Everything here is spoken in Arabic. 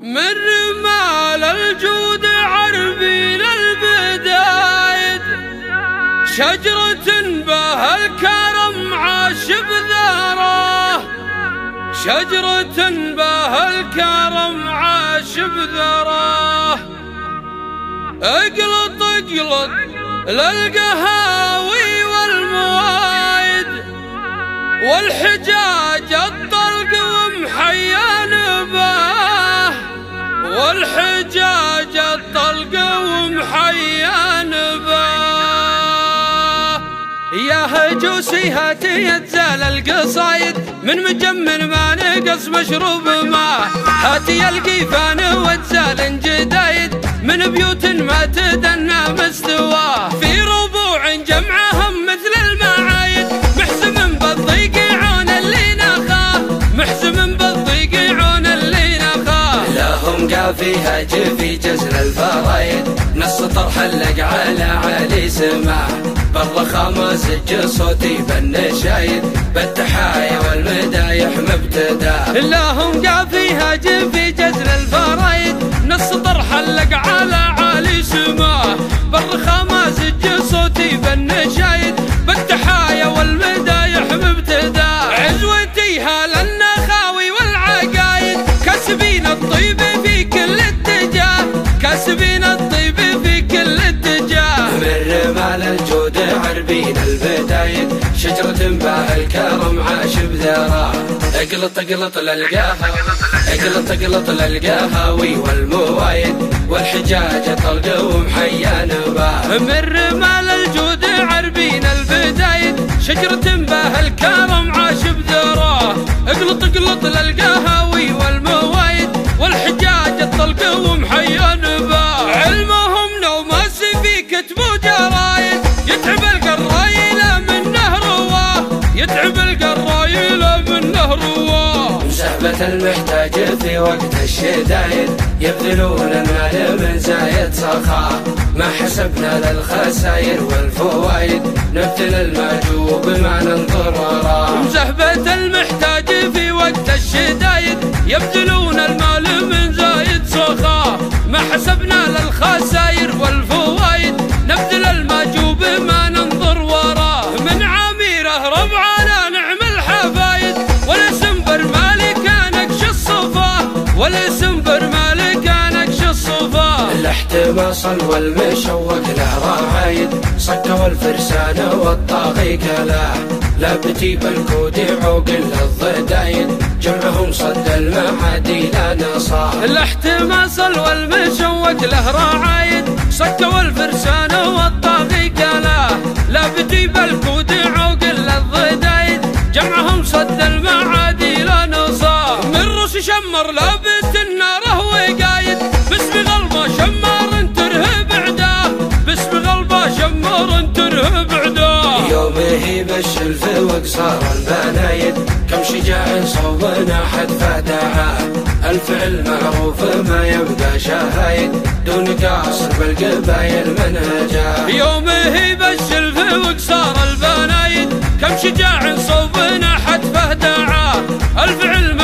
من رمال الجود عربي للبدايد. شجرة به الكرم عاش بذره شجرة به الكرم عاش بذره اقلط اقلط للقهاوي والموايد والحجاج الطلق يا هجوسي هاتي يتزال القصايد. من مجمن ما نقص مشروب ما. هاتي القيفان وتزال جدايد من بيوت ما تدنى مستواه قافيها جفي جزر الفرايد. نص طرح اللق على علي سماح بالرخامة سج صوتي بالنشايد بالتحايا والمدايح مبتدأ. لهم قافيها جفي جزر الفرايد. نص طرح اللق على عالي سماه بالرخامة سج صوتي بالنشايد بالتحايا والمدايح مبتدأ. عزوتيها للنخاوي والعقايد. كسبين الطيب عربين البدايد. شجرة باه الكرم عاش بذرة. اقلط اقلط للقاها. اقلط اقلط للقهاوي والموايد. والحجاج طلق ومحيان باه من رمال الجود عربين البدايد. شجرة المحتاج في وقت الشدايد يبذلون المال من زايد سخاء ما حسبنا للخسائر والفوائد نبذل المعجوب ما ننظر وراه مزهبة المحتاج في وقت الشدايد يبذلون المال من زايد سخاء ما حسبنا للخسائر والفوائد نبذل الماجوب ما ننظر وراه من عميره ربعنا الصفاه والاسم برمالي كانكش الصفاه الاحتباس والمشوق له راعيد صك والفرسان والطاغي كلاه لا بتيب الكود عوقل الضدايد جمعهم صد المعادي لا نصاه الاحتماس والمشوق له راعايد شمر لابت النار وقايد باسم غلبة شمار ترهب عداه باسم غلبة شمار ترهب عداه يومه بالشلف وقصار البنايد. كم شجاع صوبنا حد فدعاه الفعل معروف ما يبقى شهايد دون قاصر بالقبايل منهجاه يومه بالشلف وقصار البنايد. كم شجاع صوبنا حتفه دعاه الفعل